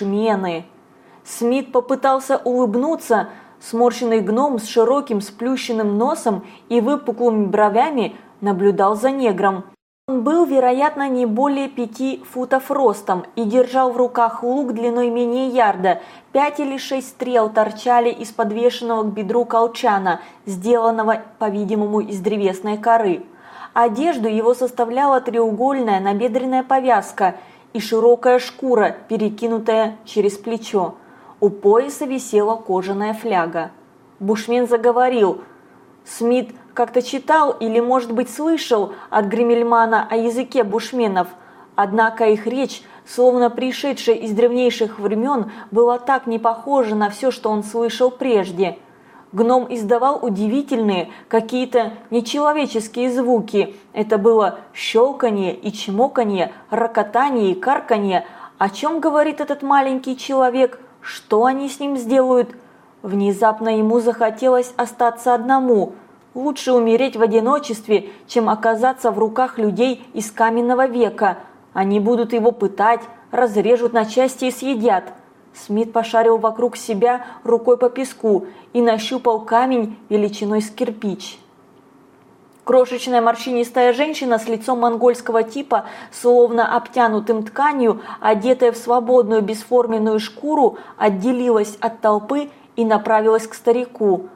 бушмены. Смит попытался улыбнуться, сморщенный гном с широким сплющенным носом и выпуклыми бровями наблюдал за негром. Он был, вероятно, не более пяти футов ростом и держал в руках лук длиной менее ярда. Пять или шесть стрел торчали из подвешенного к бедру колчана, сделанного, по-видимому, из древесной коры. Одежду его составляла треугольная набедренная повязка и широкая шкура, перекинутая через плечо. У пояса висела кожаная фляга. Бушмен заговорил. Смит как-то читал или, может быть, слышал от Гремельмана о языке бушменов, однако их речь, словно пришедшая из древнейших времен, была так не похожа на все, что он слышал прежде. Гном издавал удивительные, какие-то нечеловеческие звуки. Это было щелканье и чмоканье, рокотание и карканье. О чем говорит этот маленький человек? Что они с ним сделают? Внезапно ему захотелось остаться одному – Лучше умереть в одиночестве, чем оказаться в руках людей из каменного века. Они будут его пытать, разрежут на части и съедят. Смит пошарил вокруг себя рукой по песку и нащупал камень величиной с кирпич. Крошечная морщинистая женщина с лицом монгольского типа, словно обтянутым тканью, одетая в свободную бесформенную шкуру, отделилась от толпы и направилась к старику.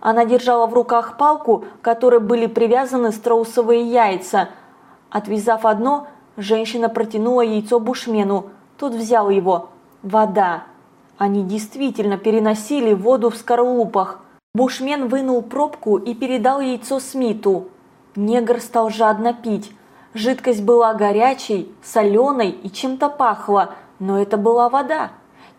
Она держала в руках палку, к которой были привязаны страусовые яйца. Отвязав одно, женщина протянула яйцо бушмену. Тот взял его. Вода. Они действительно переносили воду в скорлупах. Бушмен вынул пробку и передал яйцо Смиту. Негр стал жадно пить. Жидкость была горячей, соленой и чем-то пахла, но это была вода.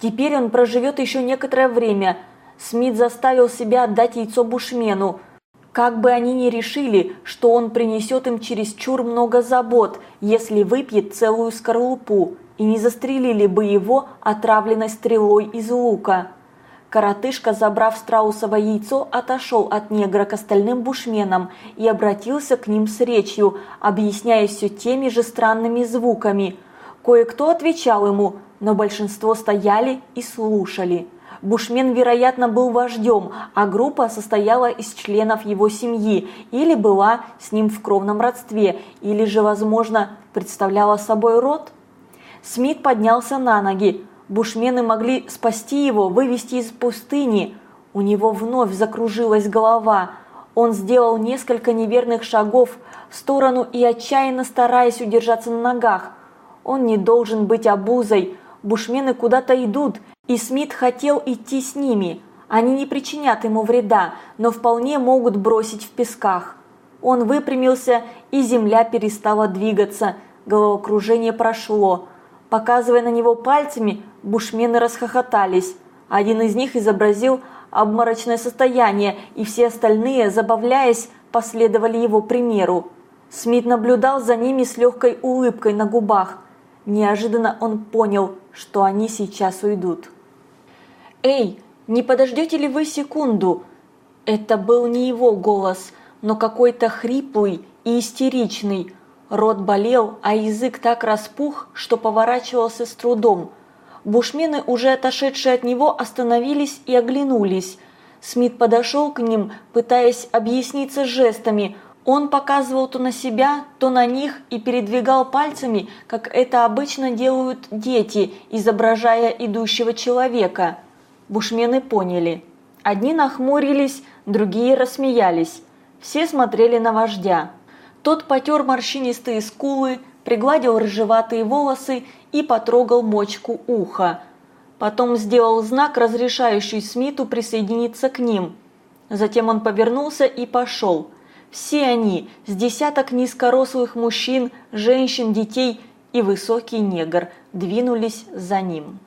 Теперь он проживет еще некоторое время – Смит заставил себя отдать яйцо бушмену. Как бы они ни решили, что он принесет им чересчур много забот, если выпьет целую скорлупу, и не застрелили бы его отравленной стрелой из лука. Коротышка, забрав страусово яйцо, отошел от негра к остальным бушменам и обратился к ним с речью, объясняя все теми же странными звуками. Кое-кто отвечал ему, но большинство стояли и слушали. Бушмен, вероятно, был вождем, а группа состояла из членов его семьи или была с ним в кровном родстве, или же, возможно, представляла собой род. Смит поднялся на ноги. Бушмены могли спасти его, вывести из пустыни. У него вновь закружилась голова. Он сделал несколько неверных шагов в сторону и отчаянно стараясь удержаться на ногах. Он не должен быть обузой. Бушмены куда-то идут, и Смит хотел идти с ними. Они не причинят ему вреда, но вполне могут бросить в песках. Он выпрямился, и земля перестала двигаться. Головокружение прошло. Показывая на него пальцами, бушмены расхохотались. Один из них изобразил обморочное состояние, и все остальные, забавляясь, последовали его примеру. Смит наблюдал за ними с легкой улыбкой на губах. Неожиданно он понял, что они сейчас уйдут. «Эй, не подождете ли вы секунду?» Это был не его голос, но какой-то хриплый и истеричный. Рот болел, а язык так распух, что поворачивался с трудом. Бушмены, уже отошедшие от него, остановились и оглянулись. Смит подошел к ним, пытаясь объясниться жестами. Он показывал то на себя, то на них и передвигал пальцами, как это обычно делают дети, изображая идущего человека. Бушмены поняли. Одни нахмурились, другие рассмеялись. Все смотрели на вождя. Тот потер морщинистые скулы, пригладил рыжеватые волосы и потрогал мочку уха. Потом сделал знак, разрешающий Смиту присоединиться к ним. Затем он повернулся и пошел. Все они, с десяток низкорослых мужчин, женщин, детей и высокий негр, двинулись за ним.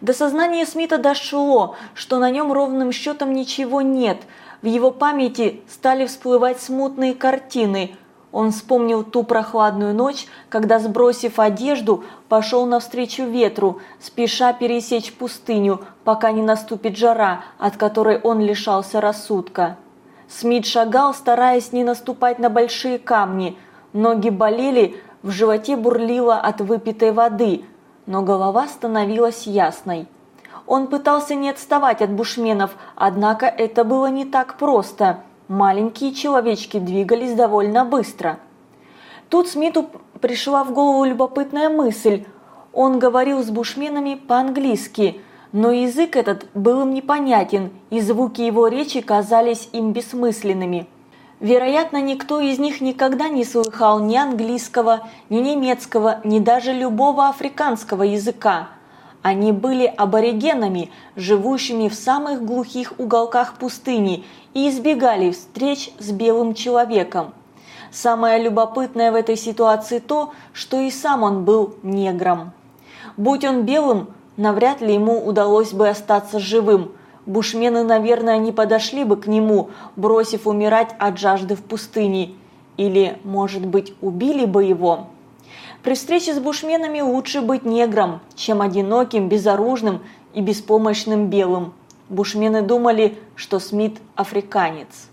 До сознания Смита дошло, что на нем ровным счетом ничего нет. В его памяти стали всплывать смутные картины. Он вспомнил ту прохладную ночь, когда, сбросив одежду, пошел навстречу ветру, спеша пересечь пустыню, пока не наступит жара, от которой он лишался рассудка. Смит шагал, стараясь не наступать на большие камни. Ноги болели, в животе бурлило от выпитой воды – но голова становилась ясной. Он пытался не отставать от бушменов, однако это было не так просто. Маленькие человечки двигались довольно быстро. Тут Смиту пришла в голову любопытная мысль. Он говорил с бушменами по-английски, но язык этот был им непонятен, и звуки его речи казались им бессмысленными. Вероятно, никто из них никогда не слыхал ни английского, ни немецкого, ни даже любого африканского языка. Они были аборигенами, живущими в самых глухих уголках пустыни и избегали встреч с белым человеком. Самое любопытное в этой ситуации то, что и сам он был негром. Будь он белым, навряд ли ему удалось бы остаться живым. Бушмены, наверное, не подошли бы к нему, бросив умирать от жажды в пустыне. Или, может быть, убили бы его. При встрече с бушменами лучше быть негром, чем одиноким, безоружным и беспомощным белым. Бушмены думали, что Смит – африканец.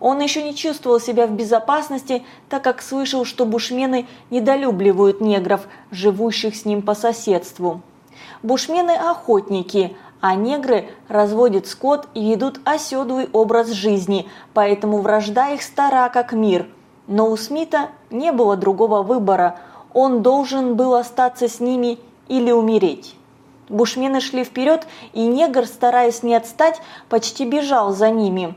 Он еще не чувствовал себя в безопасности, так как слышал, что бушмены недолюбливают негров, живущих с ним по соседству. Бушмены – охотники, а негры разводят скот и ведут оседлый образ жизни, поэтому вражда их стара как мир. Но у Смита не было другого выбора, он должен был остаться с ними или умереть. Бушмены шли вперед, и негр, стараясь не отстать, почти бежал за ними.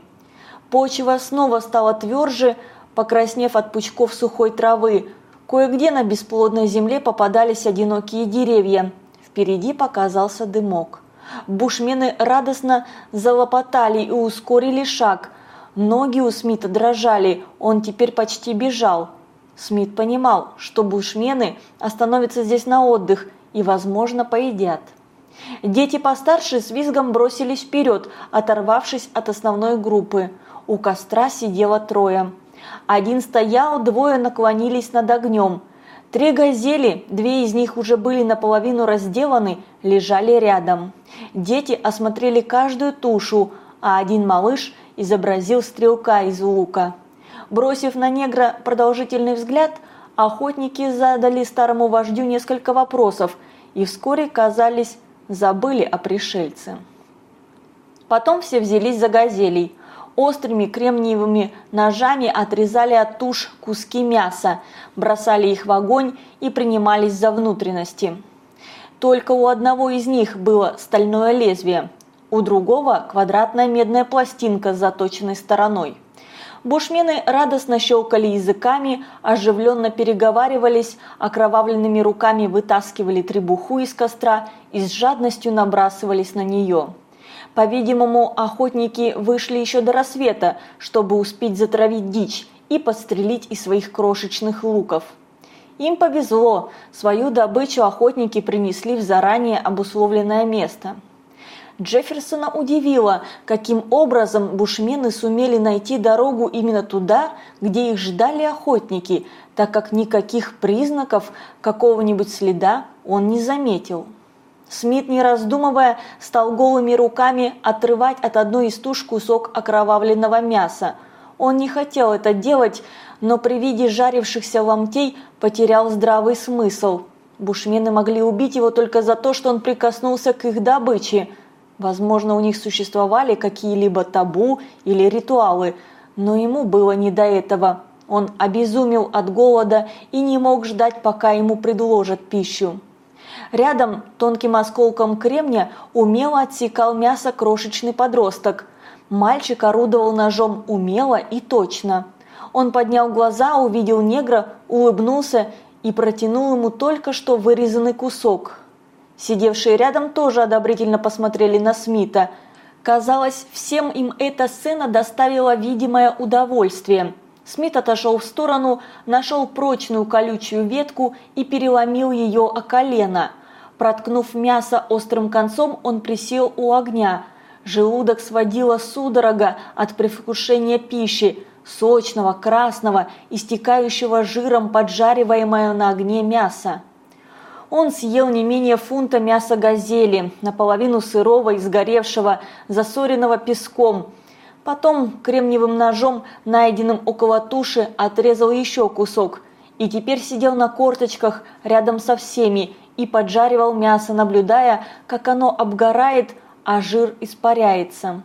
Почва снова стала тверже, покраснев от пучков сухой травы. Кое-где на бесплодной земле попадались одинокие деревья. Впереди показался дымок. Бушмены радостно залопотали и ускорили шаг. Ноги у Смита дрожали, он теперь почти бежал. Смит понимал, что бушмены остановятся здесь на отдых и, возможно, поедят. Дети постарше с визгом бросились вперед, оторвавшись от основной группы. У костра сидело трое. Один стоял, двое наклонились над огнем. Три газели, две из них уже были наполовину разделаны, лежали рядом. Дети осмотрели каждую тушу, а один малыш изобразил стрелка из лука. Бросив на негра продолжительный взгляд, охотники задали старому вождю несколько вопросов и вскоре, казались, забыли о пришельце. Потом все взялись за газелей – острыми кремниевыми ножами отрезали от туш куски мяса, бросали их в огонь и принимались за внутренности. Только у одного из них было стальное лезвие, у другого квадратная медная пластинка с заточенной стороной. Бушмены радостно щелкали языками, оживленно переговаривались, окровавленными руками вытаскивали требуху из костра и с жадностью набрасывались на нее. По-видимому, охотники вышли еще до рассвета, чтобы успеть затравить дичь и подстрелить из своих крошечных луков. Им повезло, свою добычу охотники принесли в заранее обусловленное место. Джефферсона удивило, каким образом бушмены сумели найти дорогу именно туда, где их ждали охотники, так как никаких признаков какого-нибудь следа он не заметил. Смит, не раздумывая, стал голыми руками отрывать от одной из туш кусок окровавленного мяса. Он не хотел это делать, но при виде жарившихся ломтей потерял здравый смысл. Бушмены могли убить его только за то, что он прикоснулся к их добыче. Возможно, у них существовали какие-либо табу или ритуалы, но ему было не до этого. Он обезумел от голода и не мог ждать, пока ему предложат пищу. Рядом тонким осколком кремня умело отсекал мясо крошечный подросток. Мальчик орудовал ножом умело и точно. Он поднял глаза, увидел негра, улыбнулся и протянул ему только что вырезанный кусок. Сидевшие рядом тоже одобрительно посмотрели на Смита. Казалось, всем им эта сцена доставила видимое удовольствие. Смит отошел в сторону, нашел прочную колючую ветку и переломил ее о колено. Проткнув мясо острым концом, он присел у огня. Желудок сводило судорога от предвкушения пищи, сочного, красного, истекающего жиром поджариваемое на огне мясо. Он съел не менее фунта мяса газели, наполовину сырого и сгоревшего, засоренного песком. Потом кремниевым ножом, найденным около туши, отрезал еще кусок. И теперь сидел на корточках рядом со всеми и поджаривал мясо, наблюдая, как оно обгорает, а жир испаряется.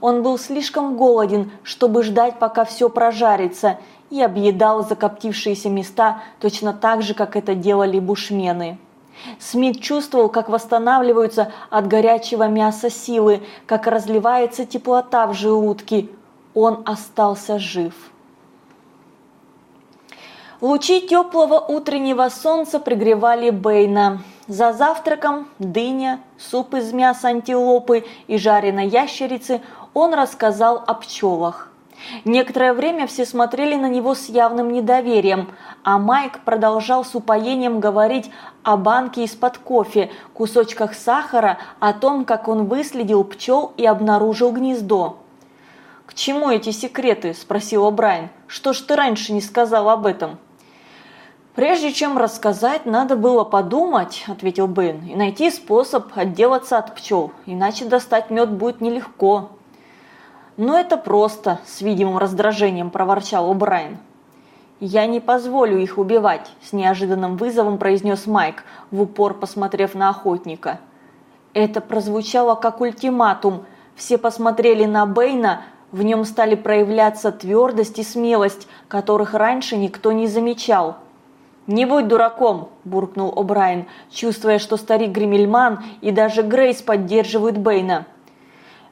Он был слишком голоден, чтобы ждать, пока все прожарится, и объедал закоптившиеся места точно так же, как это делали бушмены. Смит чувствовал, как восстанавливаются от горячего мяса силы, как разливается теплота в желудке. Он остался жив. Лучи теплого утреннего солнца пригревали Бэйна. За завтраком дыня, суп из мяса антилопы и жареной ящерицы он рассказал о пчелах. Некоторое время все смотрели на него с явным недоверием, а Майк продолжал с упоением говорить о банке из-под кофе, кусочках сахара, о том, как он выследил пчел и обнаружил гнездо. «К чему эти секреты?» – спросил Брайан. «Что ж ты раньше не сказал об этом?» «Прежде чем рассказать, надо было подумать», – ответил Бен, – «и найти способ отделаться от пчел, иначе достать мед будет нелегко». «Но это просто», – с видимым раздражением проворчал О'Брайен. «Я не позволю их убивать», – с неожиданным вызовом произнес Майк, в упор посмотрев на охотника. Это прозвучало как ультиматум. Все посмотрели на Бэйна, в нем стали проявляться твердость и смелость, которых раньше никто не замечал. «Не будь дураком!» – буркнул О'Брайен, чувствуя, что старик Гремельман и даже Грейс поддерживают Бэйна.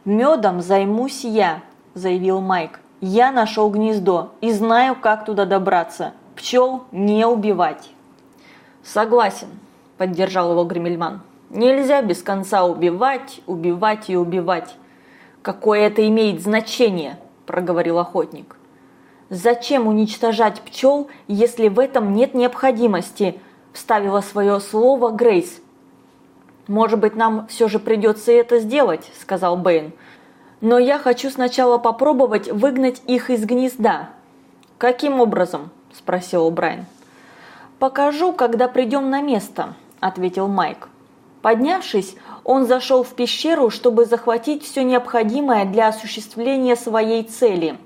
«Медом займусь я», – заявил Майк. «Я нашел гнездо и знаю, как туда добраться. Пчел не убивать». «Согласен», – поддержал его Гремельман. «Нельзя без конца убивать, убивать и убивать». «Какое это имеет значение?» – проговорил охотник. «Зачем уничтожать пчел, если в этом нет необходимости?» – вставила свое слово Грейс. «Может быть, нам все же придется это сделать», – сказал Бэйн. «Но я хочу сначала попробовать выгнать их из гнезда». «Каким образом?» – спросил Брайан. «Покажу, когда придем на место», – ответил Майк. Поднявшись, он зашел в пещеру, чтобы захватить все необходимое для осуществления своей цели.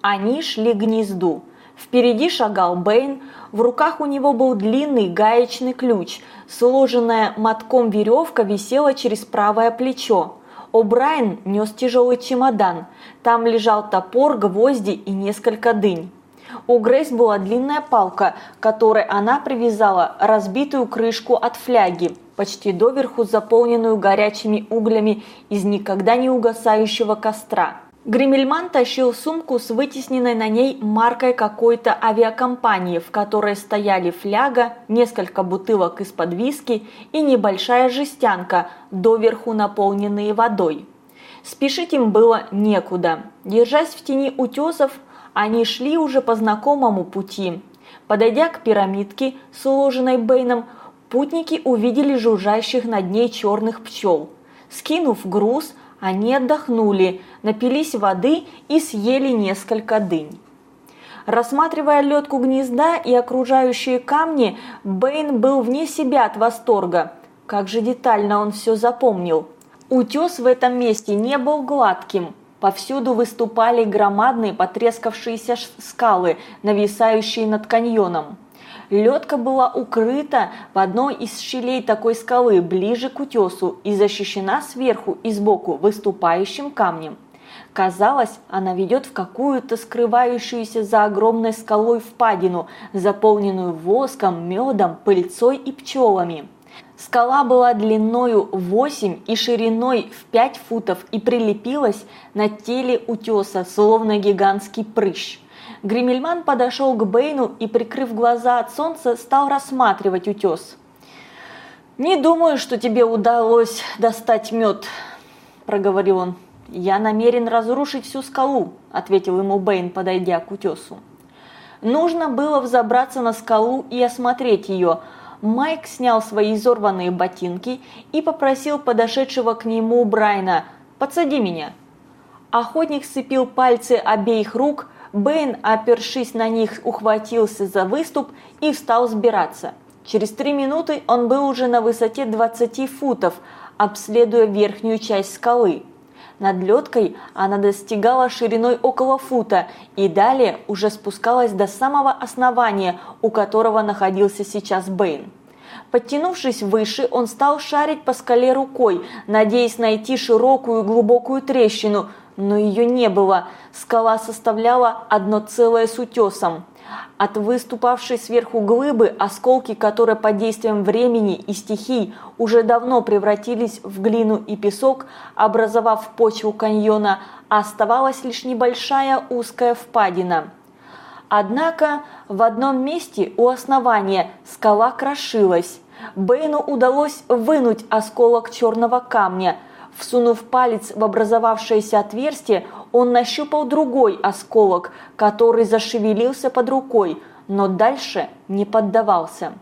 Они шли к гнезду. Впереди шагал Бэйн, в руках у него был длинный гаечный ключ, сложенная мотком веревка висела через правое плечо. О'Брайен нес тяжелый чемодан, там лежал топор, гвозди и несколько дынь. У Грейс была длинная палка, которой она привязала разбитую крышку от фляги, почти доверху заполненную горячими углями из никогда не угасающего костра. Гримельман тащил сумку с вытесненной на ней маркой какой-то авиакомпании, в которой стояли фляга, несколько бутылок из-под виски и небольшая жестянка, доверху наполненные водой. Спешить им было некуда. Держась в тени утесов, они шли уже по знакомому пути. Подойдя к пирамидке, сложенной Бэйном, путники увидели жужжащих над ней черных пчел. Скинув груз, они отдохнули, напились воды и съели несколько дынь. Рассматривая летку гнезда и окружающие камни, Бэйн был вне себя от восторга. Как же детально он все запомнил. Утес в этом месте не был гладким. Повсюду выступали громадные потрескавшиеся скалы, нависающие над каньоном. Ледка была укрыта в одной из щелей такой скалы, ближе к утесу, и защищена сверху и сбоку выступающим камнем. Казалось, она ведет в какую-то скрывающуюся за огромной скалой впадину, заполненную воском, медом, пыльцой и пчелами. Скала была длиною 8 и шириной в 5 футов и прилепилась на теле утеса, словно гигантский прыщ. Гримельман подошел к Бэйну и, прикрыв глаза от солнца, стал рассматривать утес. «Не думаю, что тебе удалось достать мед», – проговорил он. «Я намерен разрушить всю скалу», – ответил ему Бэйн, подойдя к утесу. Нужно было взобраться на скалу и осмотреть ее. Майк снял свои изорванные ботинки и попросил подошедшего к нему Брайна «Подсади меня». Охотник сцепил пальцы обеих рук – Бэйн, опершись на них, ухватился за выступ и встал сбираться. Через три минуты он был уже на высоте 20 футов, обследуя верхнюю часть скалы. Над ледкой она достигала шириной около фута и далее уже спускалась до самого основания, у которого находился сейчас Бэйн. Подтянувшись выше, он стал шарить по скале рукой, надеясь найти широкую глубокую трещину, но ее не было. Скала составляла одно целое с утесом. От выступавшей сверху глыбы осколки, которые под действием времени и стихий уже давно превратились в глину и песок, образовав почву каньона, оставалась лишь небольшая узкая впадина. Однако в одном месте у основания скала крошилась. Бэйну удалось вынуть осколок черного камня. Всунув палец в образовавшееся отверстие, он нащупал другой осколок, который зашевелился под рукой, но дальше не поддавался.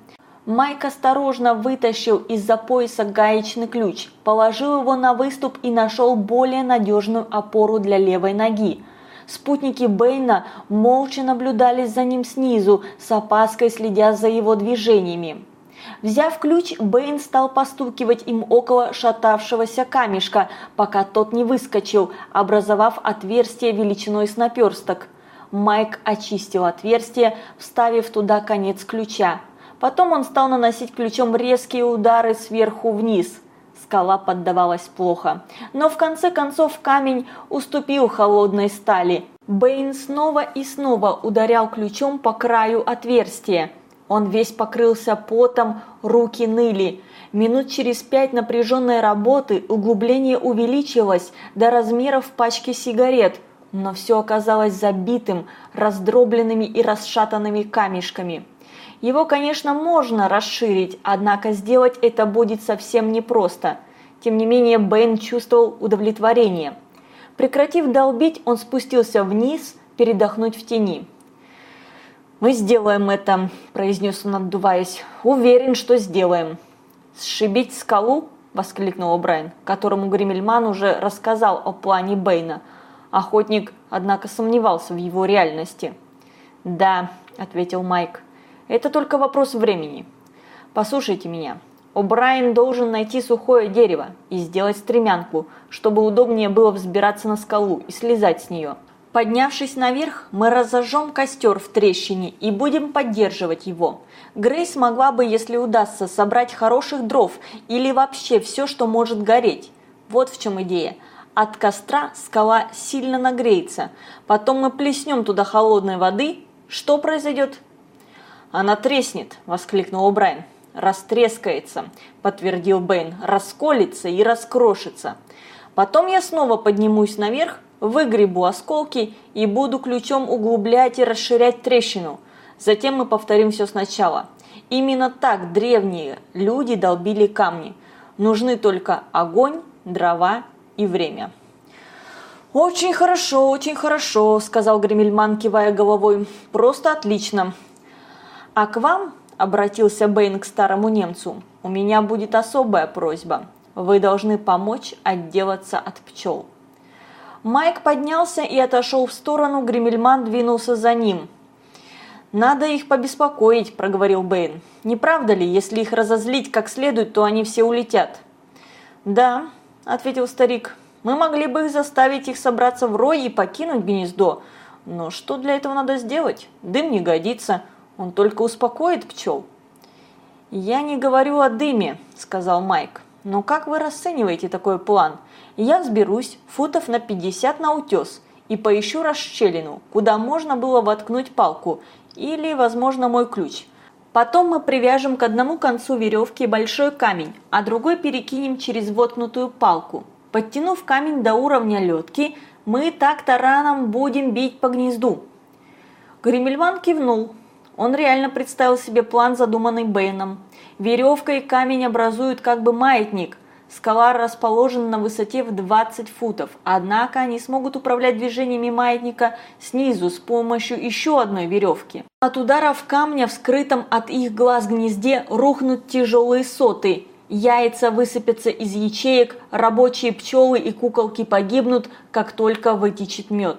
Майк осторожно вытащил из-за пояса гаечный ключ, положил его на выступ и нашел более надежную опору для левой ноги. Спутники Бэйна молча наблюдали за ним снизу, с опаской следя за его движениями. Взяв ключ, Бэйн стал постукивать им около шатавшегося камешка, пока тот не выскочил, образовав отверстие величиной с наперсток. Майк очистил отверстие, вставив туда конец ключа. Потом он стал наносить ключом резкие удары сверху вниз. Скала поддавалась плохо. Но в конце концов камень уступил холодной стали. Бэйн снова и снова ударял ключом по краю отверстия. Он весь покрылся потом, руки ныли. Минут через пять напряженной работы углубление увеличилось до размеров пачки сигарет, но все оказалось забитым, раздробленными и расшатанными камешками. Его, конечно, можно расширить, однако сделать это будет совсем непросто. Тем не менее, Бэйн чувствовал удовлетворение. Прекратив долбить, он спустился вниз, передохнуть в тени. «Мы сделаем это», – произнес он, отдуваясь. «Уверен, что сделаем». «Сшибить скалу?» – воскликнул Брайан, которому Гримельман уже рассказал о плане Бэйна. Охотник, однако, сомневался в его реальности. «Да», – ответил Майк, – «это только вопрос времени. Послушайте меня. О'Брайен должен найти сухое дерево и сделать стремянку, чтобы удобнее было взбираться на скалу и слезать с нее. Поднявшись наверх, мы разожжем костер в трещине и будем поддерживать его. Грейс могла бы, если удастся, собрать хороших дров или вообще все, что может гореть. Вот в чем идея. От костра скала сильно нагреется. Потом мы плеснем туда холодной воды. Что произойдет? Она треснет, воскликнул Брайан. Растрескается, подтвердил Бэйн. Расколется и раскрошится. Потом я снова поднимусь наверх выгребу осколки и буду ключом углублять и расширять трещину. Затем мы повторим все сначала. Именно так древние люди долбили камни. Нужны только огонь, дрова и время. «Очень хорошо, очень хорошо», – сказал Гремельман, кивая головой. «Просто отлично». «А к вам», – обратился Бэйн к старому немцу, – «у меня будет особая просьба. Вы должны помочь отделаться от пчел». Майк поднялся и отошел в сторону, Гремельман двинулся за ним. «Надо их побеспокоить», – проговорил Бэйн. «Не правда ли, если их разозлить как следует, то они все улетят?» «Да», – ответил старик, – «мы могли бы заставить их собраться в рой и покинуть гнездо. Но что для этого надо сделать? Дым не годится, он только успокоит пчел». «Я не говорю о дыме», – сказал Майк. «Но как вы расцениваете такой план? Я взберусь футов на 50 на утес и поищу расщелину, куда можно было воткнуть палку или, возможно, мой ключ. Потом мы привяжем к одному концу веревки большой камень, а другой перекинем через воткнутую палку. Подтянув камень до уровня ледки, мы так тараном будем бить по гнезду. Гремельван кивнул. Он реально представил себе план, задуманный Бэйном. Веревка и камень образуют как бы маятник. Скала расположена на высоте в 20 футов, однако они смогут управлять движениями маятника снизу с помощью еще одной веревки. От ударов камня в скрытом от их глаз гнезде рухнут тяжелые соты. Яйца высыпятся из ячеек, рабочие пчелы и куколки погибнут, как только вытечет мед.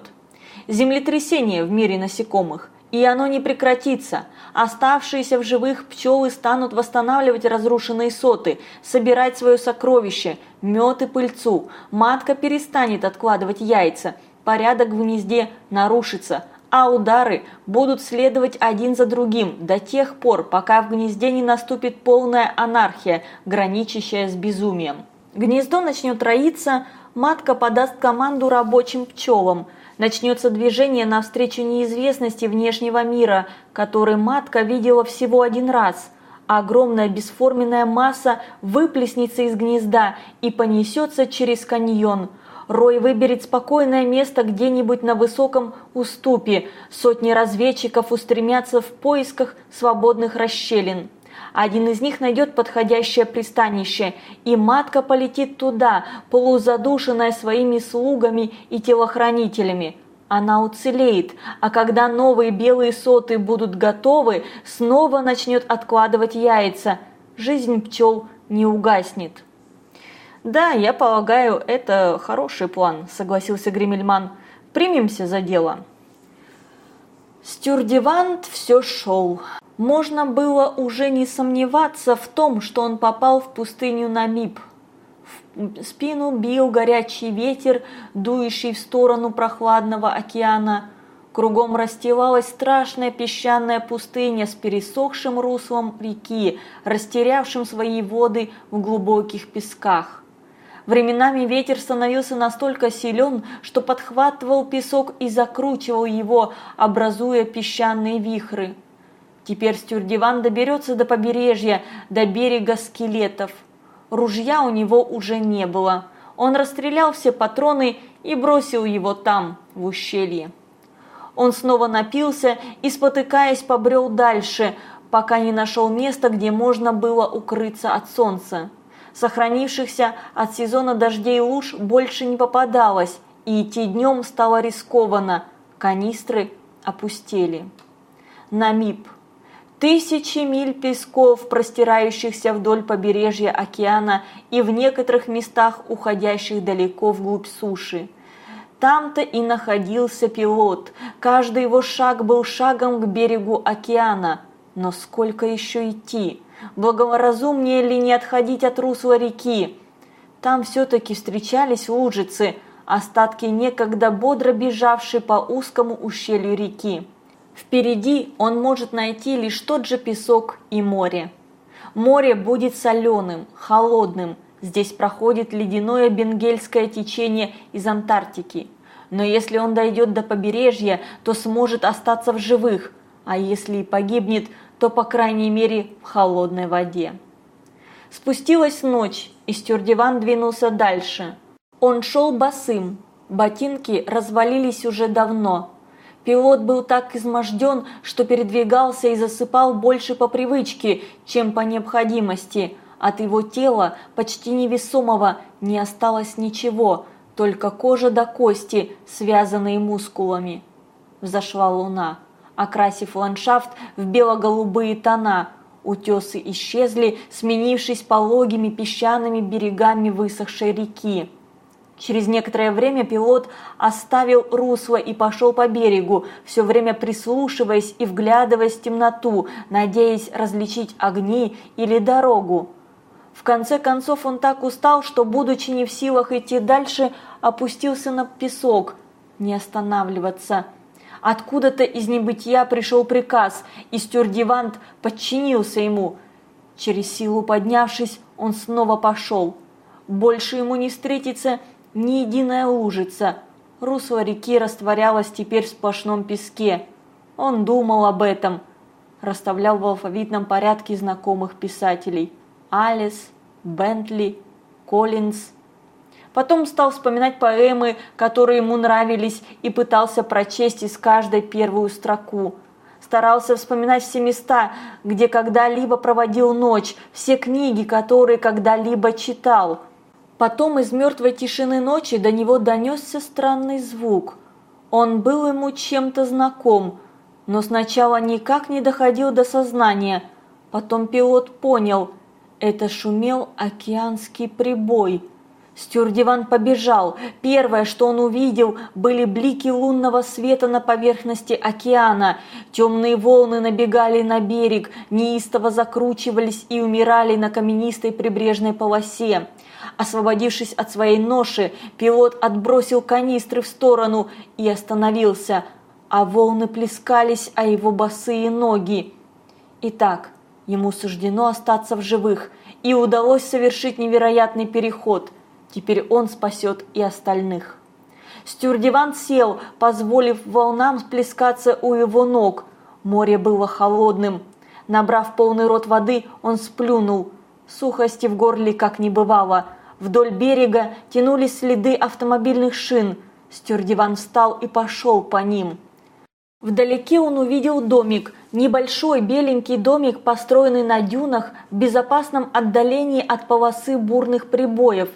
Землетрясение в мире насекомых. И оно не прекратится. Оставшиеся в живых пчелы станут восстанавливать разрушенные соты, собирать свое сокровище, мед и пыльцу. Матка перестанет откладывать яйца. Порядок в гнезде нарушится. а удары будут следовать один за другим до тех пор, пока в гнезде не наступит полная анархия, граничащая с безумием. Гнездо начнет роиться, матка подаст команду рабочим пчелам. Начнется движение навстречу неизвестности внешнего мира, который матка видела всего один раз. Огромная бесформенная масса выплеснется из гнезда и понесется через каньон – Рой выберет спокойное место где-нибудь на высоком уступе. Сотни разведчиков устремятся в поисках свободных расщелин. Один из них найдет подходящее пристанище, и матка полетит туда, полузадушенная своими слугами и телохранителями. Она уцелеет, а когда новые белые соты будут готовы, снова начнет откладывать яйца. Жизнь пчел не угаснет. «Да, я полагаю, это хороший план», – согласился Гримельман. «Примемся за дело». Стюрдевант все шел. Можно было уже не сомневаться в том, что он попал в пустыню Намиб. В спину бил горячий ветер, дующий в сторону прохладного океана. Кругом расстилалась страшная песчаная пустыня с пересохшим руслом реки, растерявшим свои воды в глубоких песках. Временами ветер становился настолько силен, что подхватывал песок и закручивал его, образуя песчаные вихры. Теперь Стюрдиван доберется до побережья, до берега скелетов. Ружья у него уже не было. Он расстрелял все патроны и бросил его там, в ущелье. Он снова напился и, спотыкаясь, побрел дальше, пока не нашел места, где можно было укрыться от солнца сохранившихся от сезона дождей луж больше не попадалось, и идти днем стало рискованно, канистры опустели. Намиб. Тысячи миль песков, простирающихся вдоль побережья океана и в некоторых местах уходящих далеко вглубь суши. Там-то и находился пилот. Каждый его шаг был шагом к берегу океана. Но сколько еще идти? Благоразумнее ли не отходить от русла реки? Там все-таки встречались лужицы, остатки некогда бодро бежавшей по узкому ущелью реки. Впереди он может найти лишь тот же песок и море. Море будет соленым, холодным, здесь проходит ледяное бенгельское течение из Антарктики. Но если он дойдет до побережья, то сможет остаться в живых, а если и погибнет, то, по крайней мере, в холодной воде. Спустилась ночь, и Стюрдиван двинулся дальше. Он шел босым, ботинки развалились уже давно. Пилот был так изможден, что передвигался и засыпал больше по привычке, чем по необходимости. От его тела, почти невесомого, не осталось ничего, только кожа до кости, связанные мускулами. Взошла луна окрасив ландшафт в бело-голубые тона. Утесы исчезли, сменившись пологими песчаными берегами высохшей реки. Через некоторое время пилот оставил русло и пошел по берегу, все время прислушиваясь и вглядываясь в темноту, надеясь различить огни или дорогу. В конце концов он так устал, что, будучи не в силах идти дальше, опустился на песок, не останавливаться – Откуда-то из небытия пришел приказ, и стюардевант подчинился ему. Через силу поднявшись, он снова пошел. Больше ему не встретится ни единая лужица. Русло реки растворялось теперь в сплошном песке. Он думал об этом. Расставлял в алфавитном порядке знакомых писателей. Алис, Бентли, Коллинз – Потом стал вспоминать поэмы, которые ему нравились, и пытался прочесть из каждой первую строку. Старался вспоминать все места, где когда-либо проводил ночь, все книги, которые когда-либо читал. Потом из мертвой тишины ночи до него донесся странный звук. Он был ему чем-то знаком, но сначала никак не доходил до сознания. Потом пилот понял – это шумел океанский прибой – Стюрдиван побежал. Первое, что он увидел, были блики лунного света на поверхности океана. Темные волны набегали на берег, неистово закручивались и умирали на каменистой прибрежной полосе. Освободившись от своей ноши, пилот отбросил канистры в сторону и остановился. а волны плескались о его босые ноги. Итак, ему суждено остаться в живых, и удалось совершить невероятный переход. Теперь он спасет и остальных. Стюардеван сел, позволив волнам плескаться у его ног. Море было холодным. Набрав полный рот воды, он сплюнул. Сухости в горле как не бывало. Вдоль берега тянулись следы автомобильных шин. Стюардеван встал и пошел по ним. Вдалеке он увидел домик, небольшой беленький домик, построенный на дюнах в безопасном отдалении от полосы бурных прибоев.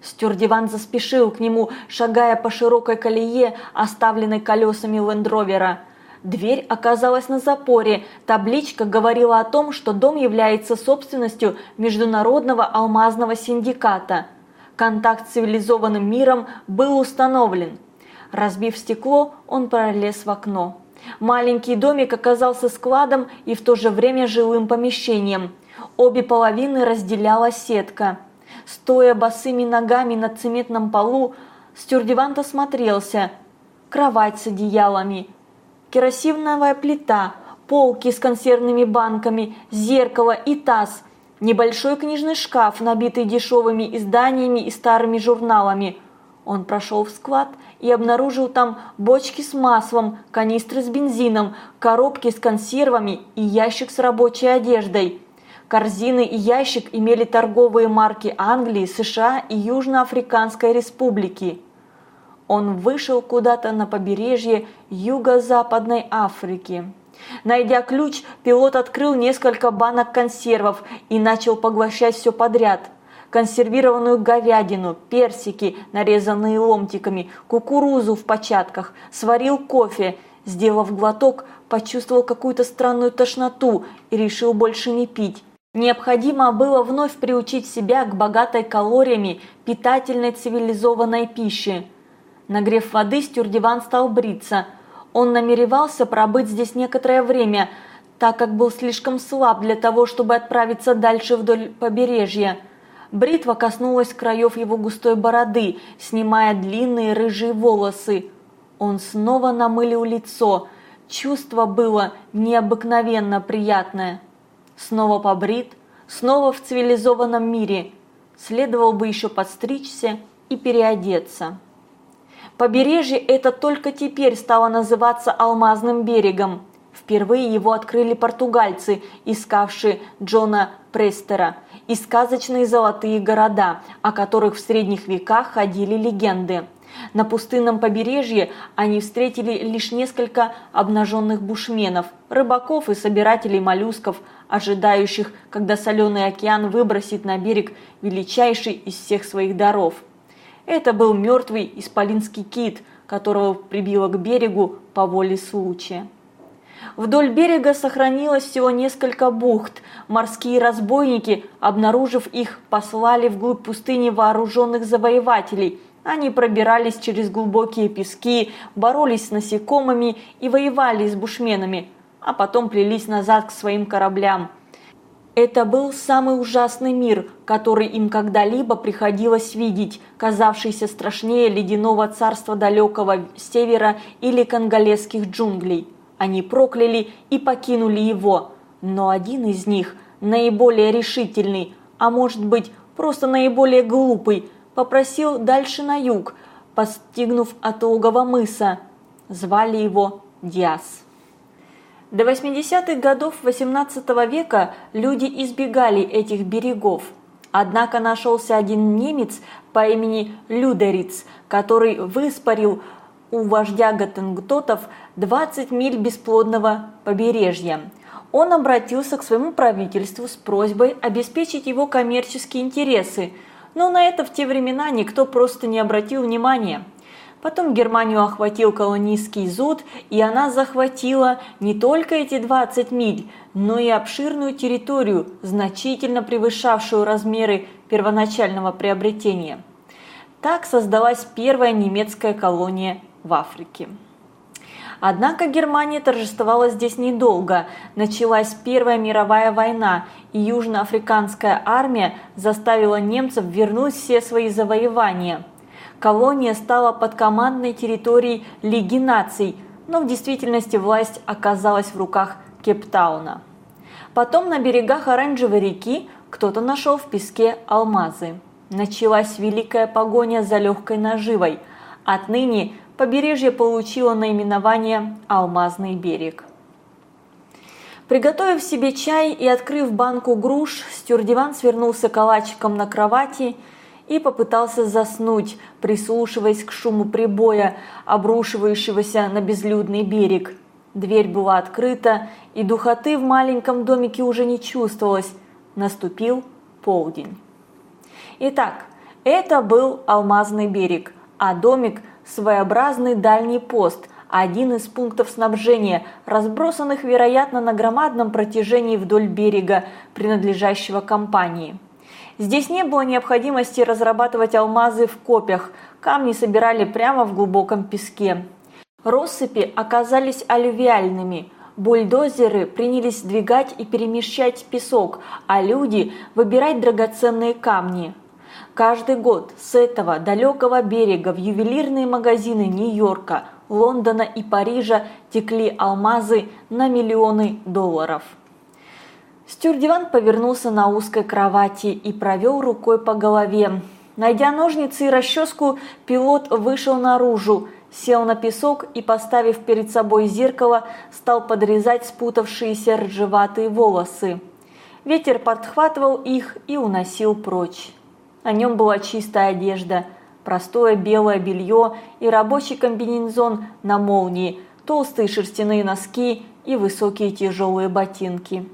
Стюардеван заспешил к нему, шагая по широкой колее, оставленной колесами лендровера. Дверь оказалась на запоре, табличка говорила о том, что дом является собственностью Международного алмазного синдиката. Контакт с цивилизованным миром был установлен. Разбив стекло, он пролез в окно. Маленький домик оказался складом и в то же время жилым помещением. Обе половины разделяла сетка. Стоя босыми ногами на цементном полу, Стюрдевант осмотрелся. Кровать с одеялами, керосиновая плита, полки с консервными банками, зеркало и таз, небольшой книжный шкаф, набитый дешевыми изданиями и старыми журналами. Он прошел в склад и обнаружил там бочки с маслом, канистры с бензином, коробки с консервами и ящик с рабочей одеждой. Корзины и ящик имели торговые марки Англии, США и Южноафриканской республики. Он вышел куда-то на побережье юго-западной Африки. Найдя ключ, пилот открыл несколько банок консервов и начал поглощать все подряд – консервированную говядину, персики, нарезанные ломтиками, кукурузу в початках, сварил кофе. Сделав глоток, почувствовал какую-то странную тошноту и решил больше не пить. Необходимо было вновь приучить себя к богатой калориями питательной цивилизованной пище. Нагрев воды, Стюрдиван стал бриться. Он намеревался пробыть здесь некоторое время, так как был слишком слаб для того, чтобы отправиться дальше вдоль побережья. Бритва коснулась краев его густой бороды, снимая длинные рыжие волосы. Он снова намылил лицо. Чувство было необыкновенно приятное. Снова побрит, снова в цивилизованном мире. Следовало бы еще подстричься и переодеться. Побережье это только теперь стало называться Алмазным берегом. Впервые его открыли португальцы, искавшие Джона Престера, и сказочные золотые города, о которых в средних веках ходили легенды. На пустынном побережье они встретили лишь несколько обнаженных бушменов, рыбаков и собирателей моллюсков, ожидающих, когда соленый океан выбросит на берег величайший из всех своих даров. Это был мертвый исполинский кит, которого прибило к берегу по воле случая. Вдоль берега сохранилось всего несколько бухт. Морские разбойники, обнаружив их, послали вглубь пустыни вооруженных завоевателей. Они пробирались через глубокие пески, боролись с насекомыми и воевали с бушменами, а потом плелись назад к своим кораблям. Это был самый ужасный мир, который им когда-либо приходилось видеть, казавшийся страшнее ледяного царства далекого севера или конголезских джунглей. Они прокляли и покинули его, но один из них, наиболее решительный, а может быть просто наиболее глупый, попросил дальше на юг, постигнув отлогого мыса. Звали его Диас. До 80-х годов XVIII века люди избегали этих берегов. Однако нашелся один немец по имени Людериц, который выспарил у вождя Гатенгтотов 20 миль бесплодного побережья. Он обратился к своему правительству с просьбой обеспечить его коммерческие интересы, но на это в те времена никто просто не обратил внимания. Потом Германию охватил колонистский зуд, и она захватила не только эти 20 миль, но и обширную территорию, значительно превышавшую размеры первоначального приобретения. Так создалась первая немецкая колония в Африке. Однако Германия торжествовала здесь недолго. Началась Первая мировая война, и южноафриканская армия заставила немцев вернуть все свои завоевания. Колония стала подкомандной территорией Лиги наций. но в действительности власть оказалась в руках Кейптауна. Потом на берегах Оранжевой реки кто-то нашел в песке алмазы. Началась великая погоня за легкой наживой. Отныне побережье получило наименование «Алмазный берег». Приготовив себе чай и открыв банку груш, Стюрдиван свернулся калачиком на кровати и попытался заснуть, прислушиваясь к шуму прибоя, обрушивающегося на безлюдный берег. Дверь была открыта, и духоты в маленьком домике уже не чувствовалось. Наступил полдень. Итак, это был Алмазный берег, а домик – своеобразный дальний пост, один из пунктов снабжения, разбросанных, вероятно, на громадном протяжении вдоль берега, принадлежащего компании. Здесь не было необходимости разрабатывать алмазы в копьях, камни собирали прямо в глубоком песке. Россыпи оказались алювиальными. Бульдозеры принялись двигать и перемещать песок, а люди выбирать драгоценные камни. Каждый год с этого далекого берега в ювелирные магазины Нью-Йорка, Лондона и Парижа текли алмазы на миллионы долларов. Стюрдиван повернулся на узкой кровати и провел рукой по голове. Найдя ножницы и расческу, пилот вышел наружу, сел на песок и, поставив перед собой зеркало, стал подрезать спутавшиеся рыжеватые волосы. Ветер подхватывал их и уносил прочь. На нем была чистая одежда, простое белое белье и рабочий комбинезон на молнии, толстые шерстяные носки и высокие тяжелые ботинки.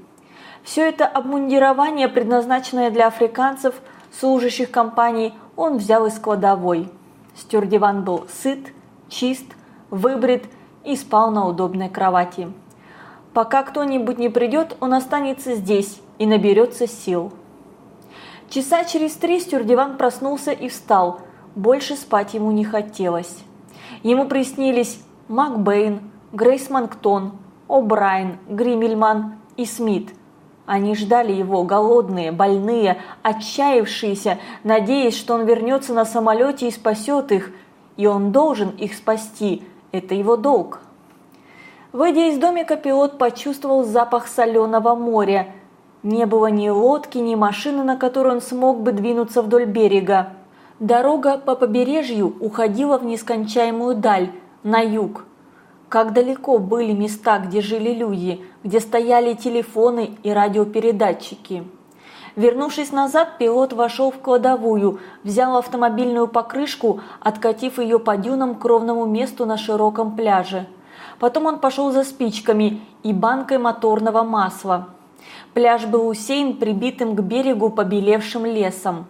Все это обмундирование, предназначенное для африканцев, служащих компаний, он взял из кладовой. Стюрдиван был сыт, чист, выбрит и спал на удобной кровати. Пока кто-нибудь не придет, он останется здесь и наберется сил. Часа через три Стюрдиван проснулся и встал. Больше спать ему не хотелось. Ему приснились Макбейн, Грейс Манктон, О'Брайен, Гриммельман и Смит. Они ждали его, голодные, больные, отчаявшиеся, надеясь, что он вернется на самолете и спасет их, и он должен их спасти, это его долг. Выйдя из домика, пилот почувствовал запах соленого моря. Не было ни лодки, ни машины, на которой он смог бы двинуться вдоль берега. Дорога по побережью уходила в нескончаемую даль, на юг. Как далеко были места, где жили люди, где стояли телефоны и радиопередатчики. Вернувшись назад, пилот вошел в кладовую, взял автомобильную покрышку, откатив ее по дюнам к ровному месту на широком пляже. Потом он пошел за спичками и банкой моторного масла. Пляж был усеян прибитым к берегу побелевшим лесом.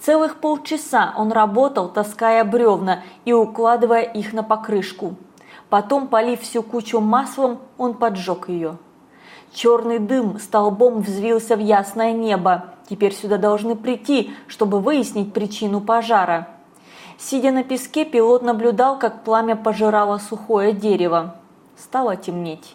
Целых полчаса он работал, таская бревна и укладывая их на покрышку. Потом, полив всю кучу маслом, он поджег ее. Черный дым столбом взвился в ясное небо. Теперь сюда должны прийти, чтобы выяснить причину пожара. Сидя на песке, пилот наблюдал, как пламя пожирало сухое дерево. Стало темнеть.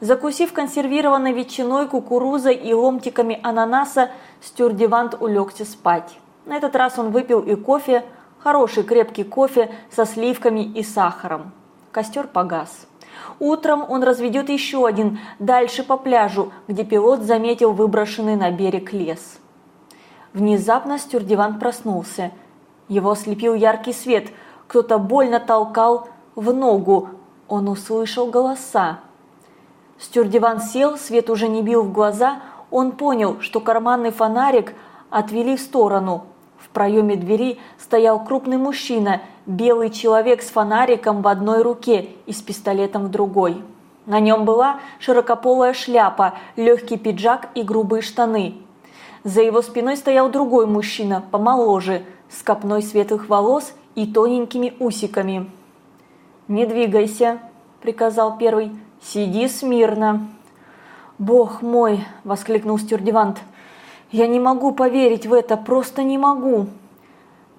Закусив консервированной ветчиной, кукурузой и ломтиками ананаса, стюрдевант улегся спать. На этот раз он выпил и кофе, хороший крепкий кофе со сливками и сахаром. Костер погас. Утром он разведет еще один дальше по пляжу, где пилот заметил выброшенный на берег лес. Внезапно Стюрдиван проснулся. Его ослепил яркий свет. Кто-то больно толкал в ногу. Он услышал голоса. Стюрдиван сел, свет уже не бил в глаза. Он понял, что карманный фонарик отвели в сторону. Проеме двери стоял крупный мужчина – белый человек с фонариком в одной руке и с пистолетом в другой. На нем была широкополая шляпа, легкий пиджак и грубые штаны. За его спиной стоял другой мужчина, помоложе, с копной светлых волос и тоненькими усиками. «Не двигайся», – приказал первый, – «сиди смирно». «Бог мой!» – воскликнул стюардевант. «Я не могу поверить в это, просто не могу!»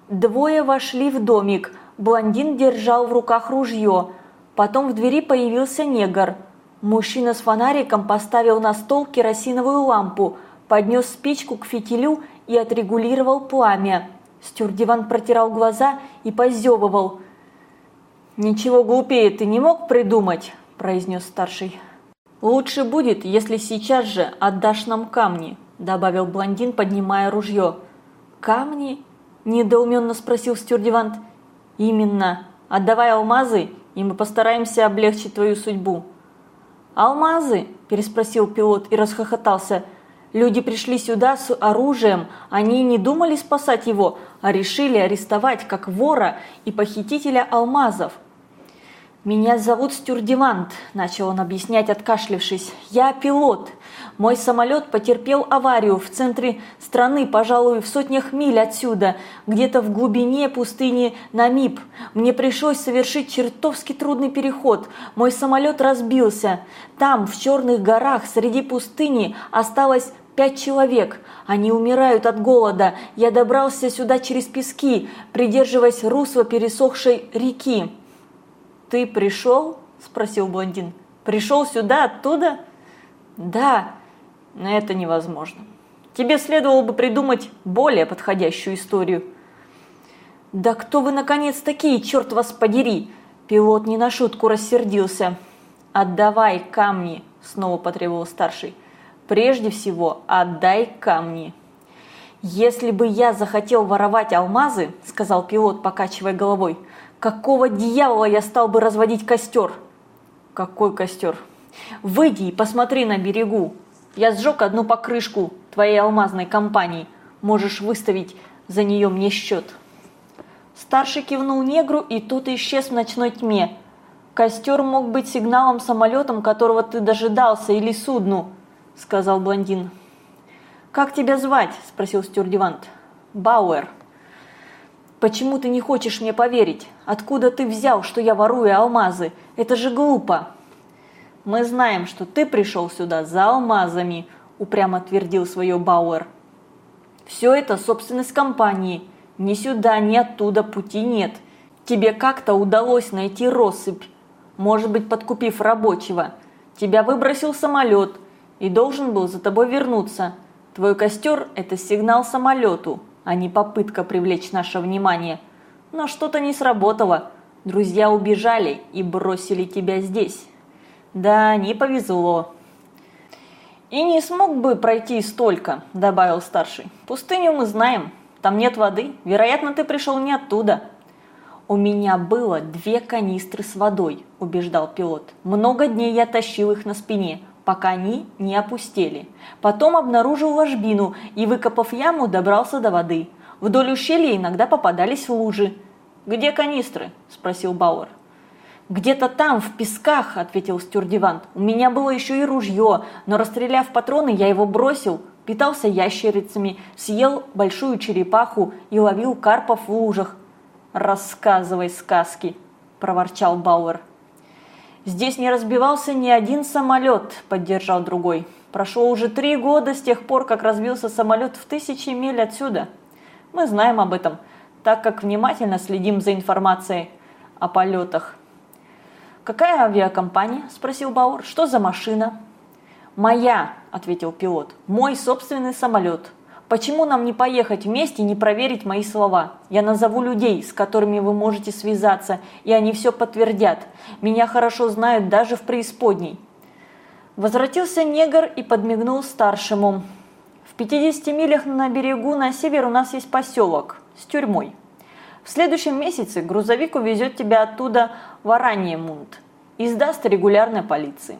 Двое вошли в домик. Блондин держал в руках ружье. Потом в двери появился негр. Мужчина с фонариком поставил на стол керосиновую лампу, поднес спичку к фитилю и отрегулировал пламя. Стюрдиван протирал глаза и позевывал. «Ничего глупее ты не мог придумать», – произнес старший. «Лучше будет, если сейчас же отдашь нам камни», – добавил блондин, поднимая ружье. «Камни?» – недоуменно спросил стюардевант. «Именно. Отдавай алмазы, и мы постараемся облегчить твою судьбу». «Алмазы?» – переспросил пилот и расхохотался. «Люди пришли сюда с оружием, они не думали спасать его, а решили арестовать как вора и похитителя алмазов». «Меня зовут Стюрдевант», – начал он объяснять, откашлившись. «Я пилот. Мой самолет потерпел аварию в центре страны, пожалуй, в сотнях миль отсюда, где-то в глубине пустыни Намиб. Мне пришлось совершить чертовски трудный переход. Мой самолет разбился. Там, в черных горах, среди пустыни, осталось пять человек. Они умирают от голода. Я добрался сюда через пески, придерживаясь русла пересохшей реки». «Ты пришел?» – спросил блондин. «Пришел сюда, оттуда?» «Да, это невозможно. Тебе следовало бы придумать более подходящую историю». «Да кто вы, наконец, такие, черт вас подери!» Пилот не на шутку рассердился. «Отдавай камни!» – снова потребовал старший. «Прежде всего, отдай камни!» «Если бы я захотел воровать алмазы, – сказал пилот, покачивая головой, – Какого дьявола я стал бы разводить костер? Какой костер? Выйди и посмотри на берегу. Я сжег одну покрышку твоей алмазной компании. Можешь выставить за нее мне счет. Старший кивнул негру, и тот исчез в ночной тьме. Костер мог быть сигналом самолетом, которого ты дожидался, или судну, сказал блондин. «Как тебя звать?» – спросил стюардевант. «Бауэр». Почему ты не хочешь мне поверить? Откуда ты взял, что я ворую алмазы? Это же глупо. Мы знаем, что ты пришел сюда за алмазами, упрямо твердил свое Бауэр. Все это собственность компании. Ни сюда, ни оттуда пути нет. Тебе как-то удалось найти россыпь, может быть, подкупив рабочего. Тебя выбросил самолет и должен был за тобой вернуться. Твой костер – это сигнал самолету, а не попытка привлечь наше внимание. Но что-то не сработало. Друзья убежали и бросили тебя здесь. Да, не повезло. И не смог бы пройти столько, добавил старший. Пустыню мы знаем, там нет воды, вероятно, ты пришел не оттуда. У меня было две канистры с водой, убеждал пилот. Много дней я тащил их на спине, пока они не опустели. Потом обнаружил ложбину и, выкопав яму, добрался до воды. Вдоль ущелья иногда попадались лужи. «Где канистры?» – спросил Бауэр. «Где-то там, в песках», – ответил стюардевант. «У меня было еще и ружье, но расстреляв патроны, я его бросил, питался ящерицами, съел большую черепаху и ловил карпов в лужах». «Рассказывай сказки», – проворчал Бауэр. «Здесь не разбивался ни один самолет», – поддержал другой. «Прошло уже три года с тех пор, как разбился самолет в тысячи миль отсюда. Мы знаем об этом, так как внимательно следим за информацией о полетах». «Какая авиакомпания?» – спросил Бауэр. «Что за машина?» «Моя», – ответил пилот. «Мой собственный самолет. Почему нам не поехать вместе и не проверить мои слова? Я назову людей, с которыми вы можете связаться, и они все подтвердят. Меня хорошо знают даже в преисподней. Возвратился негр и подмигнул старшему. В 50 милях на берегу на север у нас есть поселок с тюрьмой. В следующем месяце грузовик увезет тебя оттуда в Араньемунд и сдаст регулярной полиции.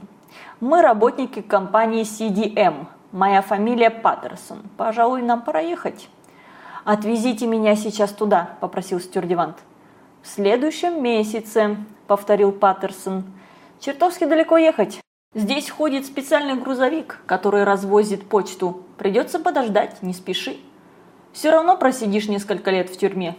Мы работники компании CDM – Моя фамилия Паттерсон. Пожалуй, нам пора ехать. Отвезите меня сейчас туда, попросил стюардевант. В следующем месяце, повторил Паттерсон. Чертовски далеко ехать. Здесь ходит специальный грузовик, который развозит почту. Придется подождать, не спеши. Все равно просидишь несколько лет в тюрьме.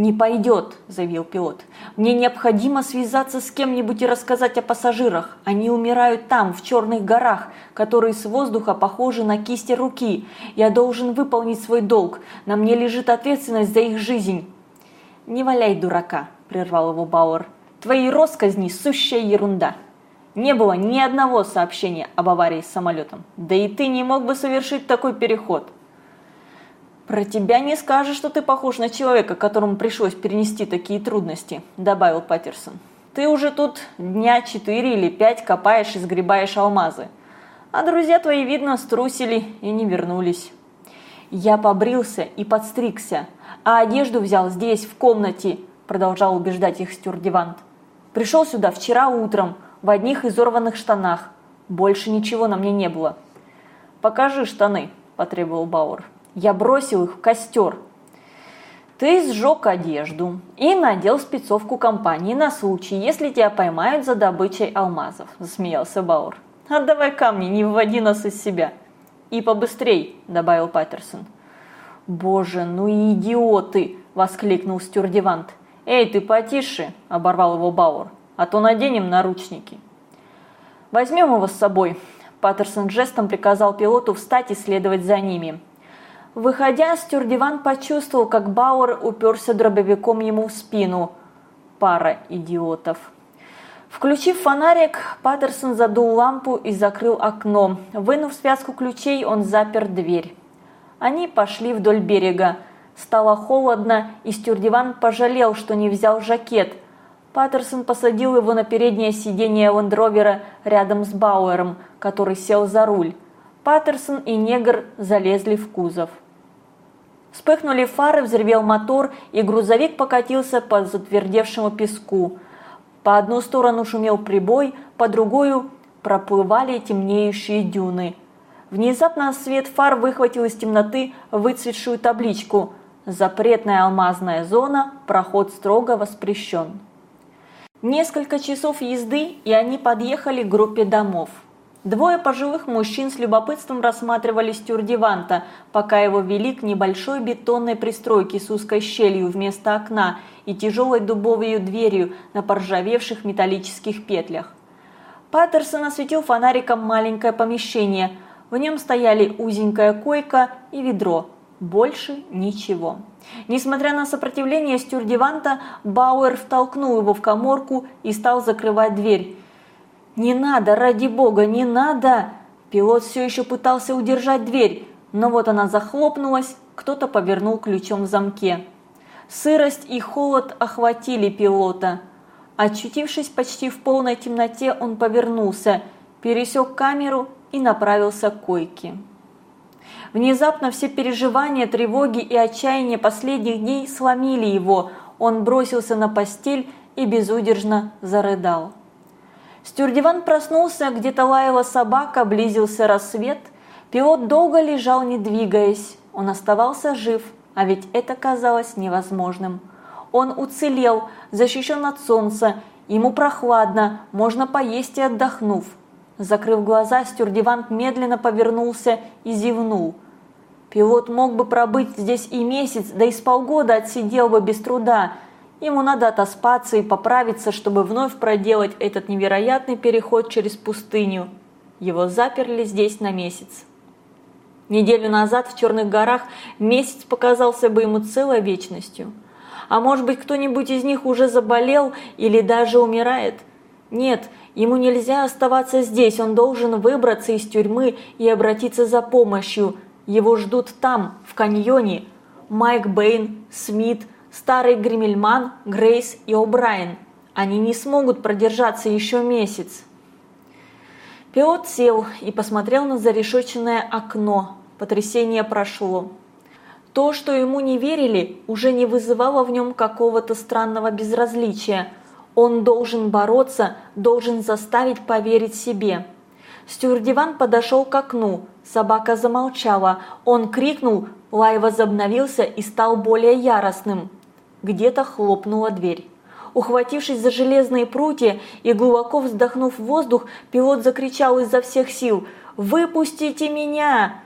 «Не пойдет», – заявил пилот. «Мне необходимо связаться с кем-нибудь и рассказать о пассажирах. Они умирают там, в черных горах, которые с воздуха похожи на кисти руки. Я должен выполнить свой долг. На мне лежит ответственность за их жизнь». «Не валяй дурака», – прервал его Бауэр. «Твои росказни – сущая ерунда». Не было ни одного сообщения об аварии с самолетом. Да и ты не мог бы совершить такой переход. «Про тебя не скажешь, что ты похож на человека, которому пришлось перенести такие трудности», – добавил Паттерсон. «Ты уже тут дня четыре или пять копаешь и сгребаешь алмазы. А друзья твои, видно, струсили и не вернулись». «Я побрился и подстригся, а одежду взял здесь, в комнате», – продолжал убеждать их стюардевант. «Пришел сюда вчера утром, в одних изорванных штанах. Больше ничего на мне не было». «Покажи штаны», – потребовал Бауэр. Я бросил их в костер. Ты сжег одежду и надел спецовку компании на случай, если тебя поймают за добычей алмазов, засмеялся Бауэр. Отдавай камни, не вводи нас из себя. И побыстрей, добавил Паттерсон. Боже, ну и идиоты, воскликнул стюардевант. Эй, ты потише, оборвал его Бауэр, а то наденем наручники. Возьмем его с собой. Паттерсон жестом приказал пилоту встать и следовать за ними. Выходя, Стюрдиван почувствовал, как Бауэр уперся дробовиком ему в спину. Пара идиотов. Включив фонарик, Паттерсон задул лампу и закрыл окно. Вынув связку ключей, он запер дверь. Они пошли вдоль берега. Стало холодно, и Стюрдиван пожалел, что не взял жакет. Паттерсон посадил его на переднее сиденье лендровера рядом с Бауэром, который сел за руль. Паттерсон и негр залезли в кузов. Вспыхнули фары, взревел мотор, и грузовик покатился по затвердевшему песку. По одну сторону шумел прибой, по другую проплывали темнеющие дюны. Внезапно свет фар выхватил из темноты выцветшую табличку «Запретная алмазная зона, проход строго воспрещен». Несколько часов езды, и они подъехали к группе домов. Двое пожилых мужчин с любопытством рассматривали стюардеванта, пока его вели к небольшой бетонной пристройке с узкой щелью вместо окна и тяжелой дубовой дверью на поржавевших металлических петлях. Паттерсон осветил фонариком маленькое помещение. В нем стояли узенькая койка и ведро. Больше ничего. Несмотря на сопротивление стюардеванта, Бауэр втолкнул его в коморку и стал закрывать дверь. «Не надо, ради бога, не надо!» Пилот все еще пытался удержать дверь, но вот она захлопнулась, кто-то повернул ключом в замке. Сырость и холод охватили пилота. Очутившись почти в полной темноте, он повернулся, пересек камеру и направился к койке. Внезапно все переживания, тревоги и отчаяние последних дней сломили его. Он бросился на постель и безудержно зарыдал. Стюрдиван проснулся, где-то лаяла собака, близился рассвет. Пилот долго лежал, не двигаясь. Он оставался жив, а ведь это казалось невозможным. Он уцелел, защищен от солнца, ему прохладно, можно поесть и отдохнув. Закрыв глаза, стюрдивант медленно повернулся и зевнул. Пилот мог бы пробыть здесь и месяц, да и с полгода отсидел бы без труда, Ему надо отоспаться и поправиться, чтобы вновь проделать этот невероятный переход через пустыню. Его заперли здесь на месяц. Неделю назад в Черных горах месяц показался бы ему целой вечностью. А может быть, кто-нибудь из них уже заболел или даже умирает? Нет, ему нельзя оставаться здесь, он должен выбраться из тюрьмы и обратиться за помощью. Его ждут там, в каньоне. Майк Бэйн, Смит – старый Гримельман, Грейс и О'Брайен. Они не смогут продержаться еще месяц. Пилот сел и посмотрел на зарешоченное окно. Потрясение прошло. То, что ему не верили, уже не вызывало в нем какого-то странного безразличия. Он должен бороться, должен заставить поверить себе. Стюардиван подошел к окну. Собака замолчала. Он крикнул, лай возобновился и стал более яростным. Где-то хлопнула дверь. Ухватившись за железные прутья и глубоко вздохнув воздух, пилот закричал изо всех сил «Выпустите меня!».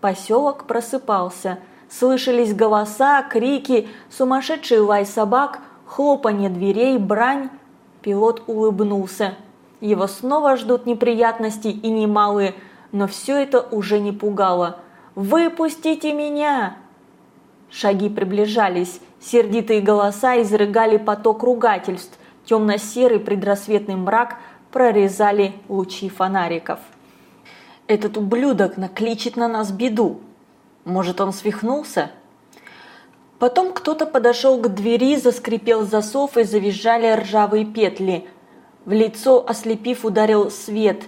Поселок просыпался. Слышались голоса, крики, сумасшедший лай собак, хлопанье дверей, брань. Пилот улыбнулся. Его снова ждут неприятности и немалые, но все это уже не пугало. «Выпустите меня!» Шаги приближались, сердитые голоса изрыгали поток ругательств, темно-серый предрассветный мрак прорезали лучи фонариков. «Этот ублюдок накличет на нас беду!» Может, он свихнулся? Потом кто-то подошел к двери, заскрипел засов и завизжали ржавые петли. В лицо, ослепив, ударил свет.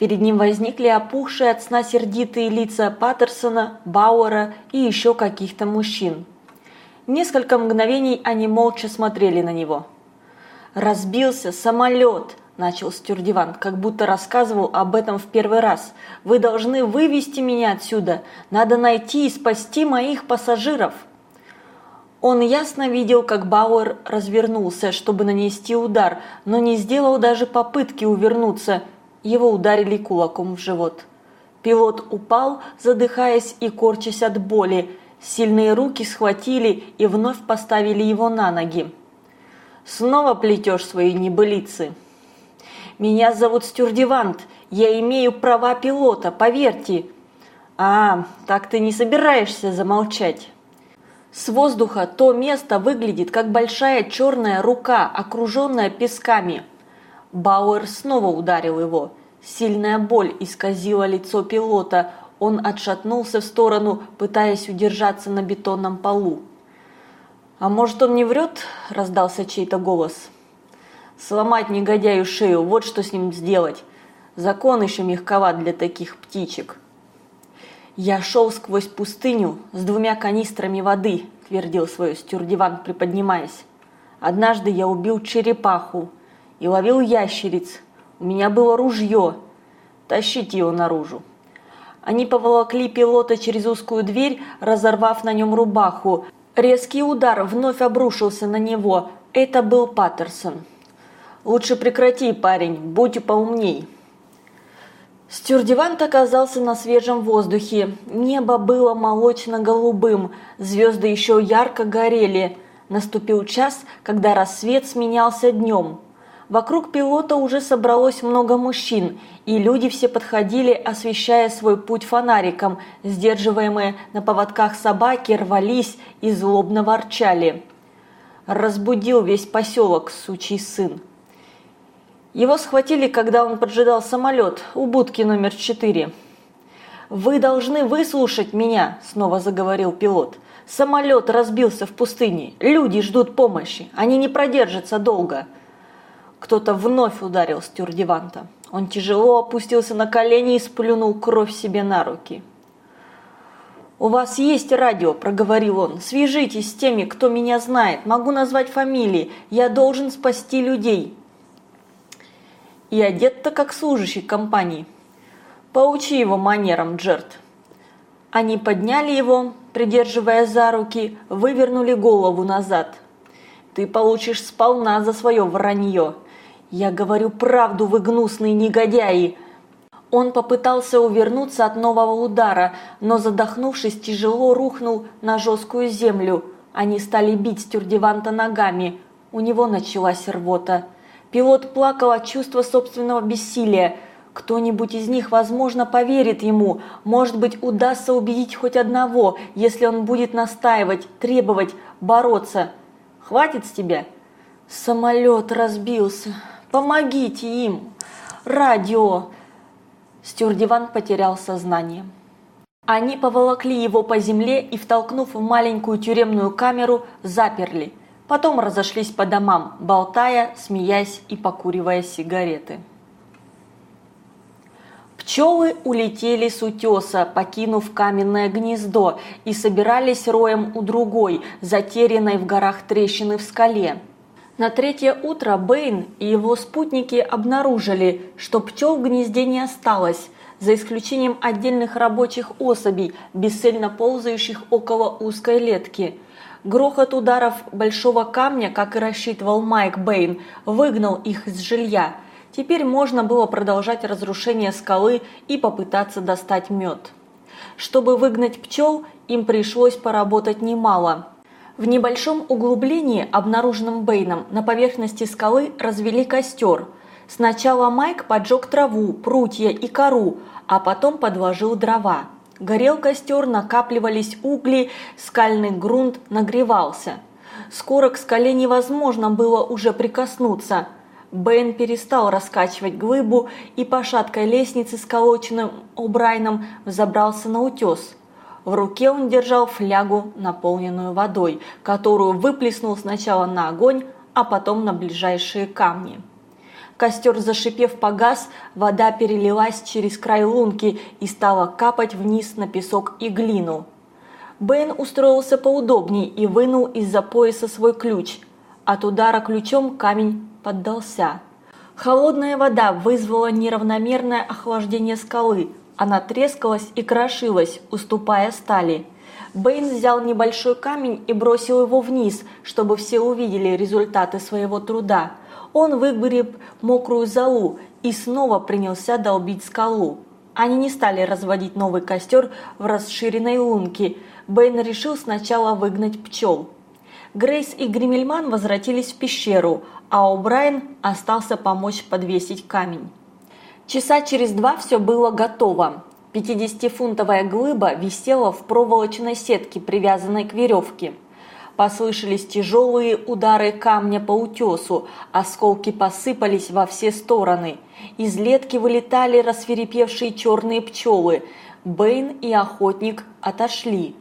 Перед ним возникли опухшие от сна сердитые лица Паттерсона, Бауэра и еще каких-то мужчин. Несколько мгновений они молча смотрели на него. «Разбился самолет!» – начал Стюрдиван, как будто рассказывал об этом в первый раз. «Вы должны вывести меня отсюда! Надо найти и спасти моих пассажиров!» Он ясно видел, как Бауэр развернулся, чтобы нанести удар, но не сделал даже попытки увернуться. Его ударили кулаком в живот. Пилот упал, задыхаясь и корчась от боли. Сильные руки схватили и вновь поставили его на ноги. «Снова плетешь свои небылицы?» «Меня зовут Стюрдивант. Я имею права пилота, поверьте». «А, так ты не собираешься замолчать?» С воздуха то место выглядит как большая черная рука, окруженная песками. Бауэр снова ударил его. Сильная боль исказила лицо пилота. Он отшатнулся в сторону, пытаясь удержаться на бетонном полу. «А может, он не врет?» – раздался чей-то голос. «Сломать негодяю шею, вот что с ним сделать. Закон еще мягковат для таких птичек». «Я шел сквозь пустыню с двумя канистрами воды», – твердил свой стюрдиван, приподнимаясь. «Однажды я убил черепаху и ловил ящериц. У меня было ружье. Тащите его наружу». Они поволокли пилота через узкую дверь, разорвав на нем рубаху. Резкий удар вновь обрушился на него. Это был Паттерсон. «Лучше прекрати, парень, будь поумней», Стюрдевант оказался на свежем воздухе. Небо было молочно-голубым, звезды еще ярко горели. Наступил час, когда рассвет сменялся днем. Вокруг пилота уже собралось много мужчин, и люди все подходили, освещая свой путь фонариком. Сдерживаемые на поводках собаки рвались и злобно ворчали. Разбудил весь поселок, сучий сын. Его схватили, когда он поджидал самолет у будки номер 4. «Вы должны выслушать меня», – снова заговорил пилот. «Самолет разбился в пустыне. Люди ждут помощи. Они не продержатся долго». Кто-то вновь ударил стюрдеванта. Он тяжело опустился на колени и сплюнул кровь себе на руки. «У вас есть радио», – проговорил он. «Свяжитесь с теми, кто меня знает. Могу назвать фамилии. Я должен спасти людей» и одет-то как служащий компании. Поучи его манерам, Джерт. Они подняли его, придерживая за руки, вывернули голову назад. Ты получишь сполна за свое вранье. Я говорю правду, вы гнусные негодяи. Он попытался увернуться от нового удара, но задохнувшись, тяжело рухнул на жесткую землю. Они стали бить Стюрдеванта ногами. У него началась рвота. Пилот плакал от чувства собственного бессилия. Кто-нибудь из них, возможно, поверит ему. Может быть, удастся убедить хоть одного, если он будет настаивать, требовать, бороться. Хватит с тебя? Самолет разбился. Помогите им. Радио. Стюрдиван потерял сознание. Они поволокли его по земле и, втолкнув в маленькую тюремную камеру, заперли. Потом разошлись по домам, болтая, смеясь и покуривая сигареты. Пчелы улетели с утеса, покинув каменное гнездо, и собирались роем у другой, затерянной в горах трещины в скале. На третье утро Бэйн и его спутники обнаружили, что пчел в гнезде не осталось, за исключением отдельных рабочих особей, бесцельно ползающих около узкой летки – Грохот ударов большого камня, как и рассчитывал Майк Бэйн, выгнал их из жилья. Теперь можно было продолжать разрушение скалы и попытаться достать мед. Чтобы выгнать пчел, им пришлось поработать немало. В небольшом углублении, обнаруженном Бэйном, на поверхности скалы развели костер. Сначала Майк поджег траву, прутья и кору, а потом подложил дрова. Горел костер, накапливались угли, скальный грунт нагревался. Скоро к скале невозможно было уже прикоснуться. Бен перестал раскачивать глыбу и по шаткой лестнице, сколоченным О'Брайном, взобрался на утес. В руке он держал флягу, наполненную водой, которую выплеснул сначала на огонь, а потом на ближайшие камни. Костер, зашипев, погас, вода перелилась через край лунки и стала капать вниз на песок и глину. Бен устроился поудобнее и вынул из-за пояса свой ключ. От удара ключом камень поддался. Холодная вода вызвала неравномерное охлаждение скалы. Она трескалась и крошилась, уступая стали. Бэйн взял небольшой камень и бросил его вниз, чтобы все увидели результаты своего труда. Он выгреб мокрую золу и снова принялся долбить скалу. Они не стали разводить новый костер в расширенной лунке. Бэйн решил сначала выгнать пчел. Грейс и Гримельман возвратились в пещеру, а О'Брайен остался помочь подвесить камень. Часа через два все было готово. 50-фунтовая глыба висела в проволочной сетке, привязанной к веревке. Послышались тяжелые удары камня по утесу, осколки посыпались во все стороны. Из летки вылетали рассверепевшие черные пчелы. Бэйн и охотник отошли.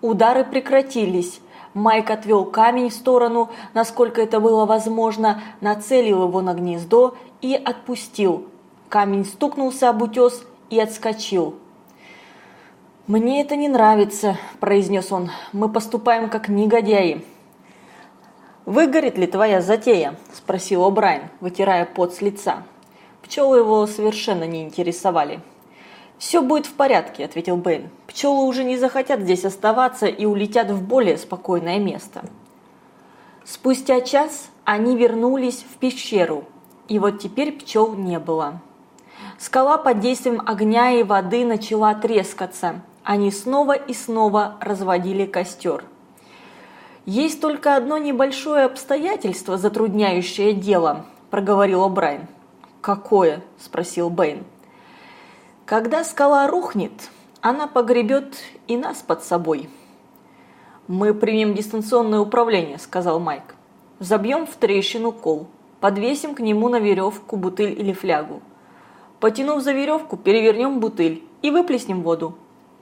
Удары прекратились. Майк отвел камень в сторону, насколько это было возможно, нацелил его на гнездо и отпустил. Камень стукнулся об утес и отскочил. «Мне это не нравится», – произнес он. «Мы поступаем как негодяи». «Выгорит ли твоя затея?» – спросил О'Брайен, вытирая пот с лица. Пчелы его совершенно не интересовали. «Все будет в порядке», – ответил Бэйн. «Пчелы уже не захотят здесь оставаться и улетят в более спокойное место». Спустя час они вернулись в пещеру, и вот теперь пчел не было. Скала под действием огня и воды начала трескаться, они снова и снова разводили костер. «Есть только одно небольшое обстоятельство, затрудняющее дело», – проговорил О'Брайен. «Какое?» – спросил Бэйн. «Когда скала рухнет, она погребет и нас под собой». «Мы примем дистанционное управление», – сказал Майк. «Забьем в трещину кол, подвесим к нему на веревку бутыль или флягу. Потянув за веревку, перевернем бутыль и выплеснем воду.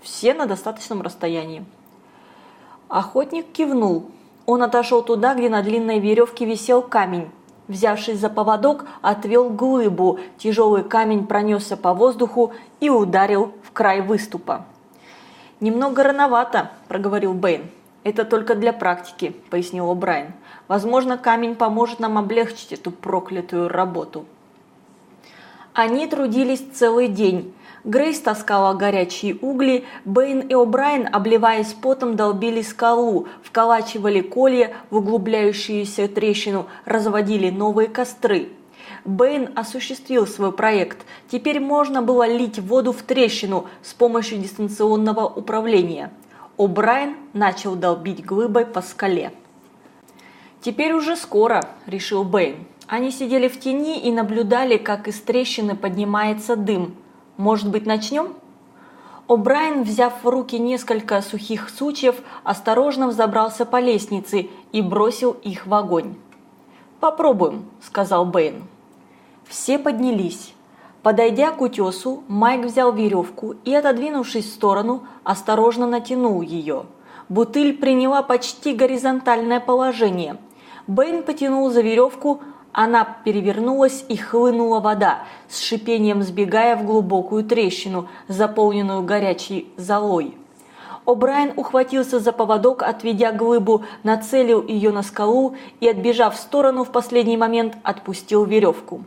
Все на достаточном расстоянии. Охотник кивнул. Он отошел туда, где на длинной веревке висел камень. Взявшись за поводок, отвел глыбу. Тяжелый камень пронесся по воздуху и ударил в край выступа. «Немного рановато», – проговорил Бэйн. «Это только для практики», – пояснил О'Брайен. «Возможно, камень поможет нам облегчить эту проклятую работу». Они трудились целый день. Грейс таскала горячие угли, Бэйн и О'Брайен, обливаясь потом, долбили скалу, вколачивали колья в углубляющуюся трещину, разводили новые костры. Бэйн осуществил свой проект. Теперь можно было лить воду в трещину с помощью дистанционного управления. О'Брайен начал долбить глыбой по скале. «Теперь уже скоро», – решил Бэйн. Они сидели в тени и наблюдали, как из трещины поднимается дым – может быть, начнем? О'Брайен, взяв в руки несколько сухих сучьев, осторожно взобрался по лестнице и бросил их в огонь. «Попробуем», – сказал Бэйн. Все поднялись. Подойдя к утесу, Майк взял веревку и, отодвинувшись в сторону, осторожно натянул ее. Бутыль приняла почти горизонтальное положение. Бэйн потянул за веревку, она перевернулась и хлынула вода, с шипением сбегая в глубокую трещину, заполненную горячей золой. О'Брайен ухватился за поводок, отведя глыбу, нацелил ее на скалу и, отбежав в сторону в последний момент, отпустил веревку.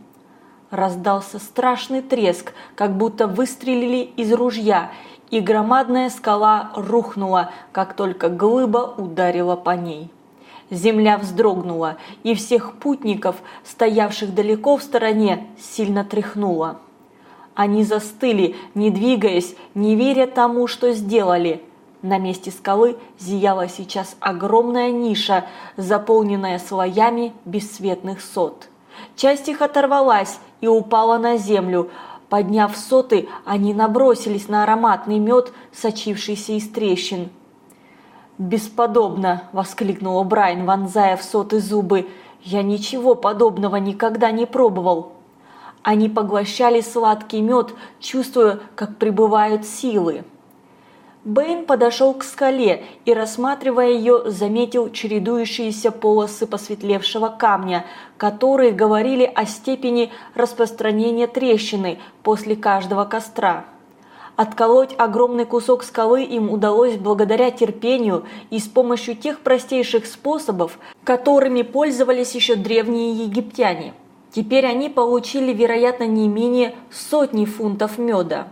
Раздался страшный треск, как будто выстрелили из ружья, и громадная скала рухнула, как только глыба ударила по ней. Земля вздрогнула, и всех путников, стоявших далеко в стороне, сильно тряхнула. Они застыли, не двигаясь, не веря тому, что сделали. На месте скалы зияла сейчас огромная ниша, заполненная слоями бесцветных сот. Часть их оторвалась и упала на землю. Подняв соты, они набросились на ароматный мед, сочившийся из трещин. «Бесподобно!» – воскликнула Брайан, вонзая в соты зубы. «Я ничего подобного никогда не пробовал!» Они поглощали сладкий мед, чувствуя, как прибывают силы. Бэйн подошел к скале и, рассматривая ее, заметил чередующиеся полосы посветлевшего камня, которые говорили о степени распространения трещины после каждого костра. Отколоть огромный кусок скалы им удалось благодаря терпению и с помощью тех простейших способов, которыми пользовались еще древние египтяне. Теперь они получили, вероятно, не менее сотни фунтов меда.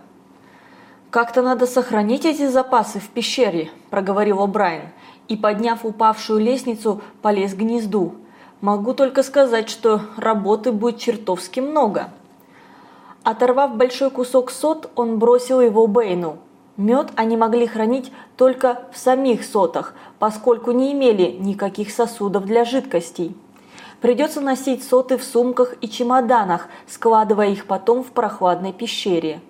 «Как-то надо сохранить эти запасы в пещере», – проговорил О'Брайен, и, подняв упавшую лестницу, полез к гнезду. «Могу только сказать, что работы будет чертовски много». Оторвав большой кусок сот, он бросил его Бэйну. Мед они могли хранить только в самих сотах, поскольку не имели никаких сосудов для жидкостей. Придется носить соты в сумках и чемоданах, складывая их потом в прохладной пещере.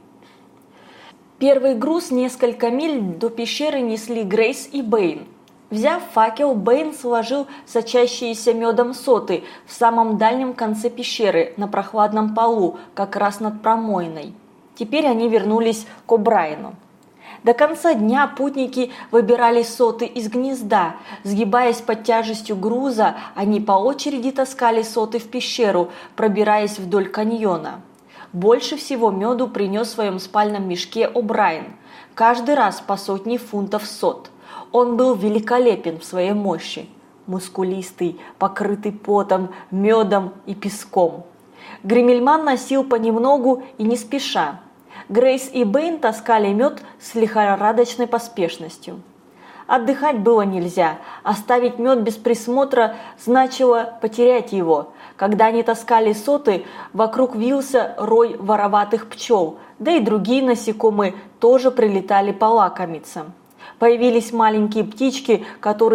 Первый груз несколько миль до пещеры несли Грейс и Бэйн. Взяв факел, Бэйн сложил сочащиеся медом соты в самом дальнем конце пещеры, на прохладном полу, как раз над промойной. Теперь они вернулись к О'Брайену. До конца дня путники выбирали соты из гнезда. Сгибаясь под тяжестью груза, они по очереди таскали соты в пещеру, пробираясь вдоль каньона. Больше всего меду принес в своем спальном мешке О'Брайен. Каждый раз по сотне фунтов сот – он был великолепен в своей мощи, мускулистый, покрытый потом, медом и песком. Гремельман носил понемногу и не спеша. Грейс и Бэйн таскали мед с лихорадочной поспешностью. Отдыхать было нельзя, оставить мед без присмотра значило потерять его. Когда они таскали соты, вокруг вился рой вороватых пчел, да и другие насекомые тоже прилетали полакомиться. Появились маленькие птички, которые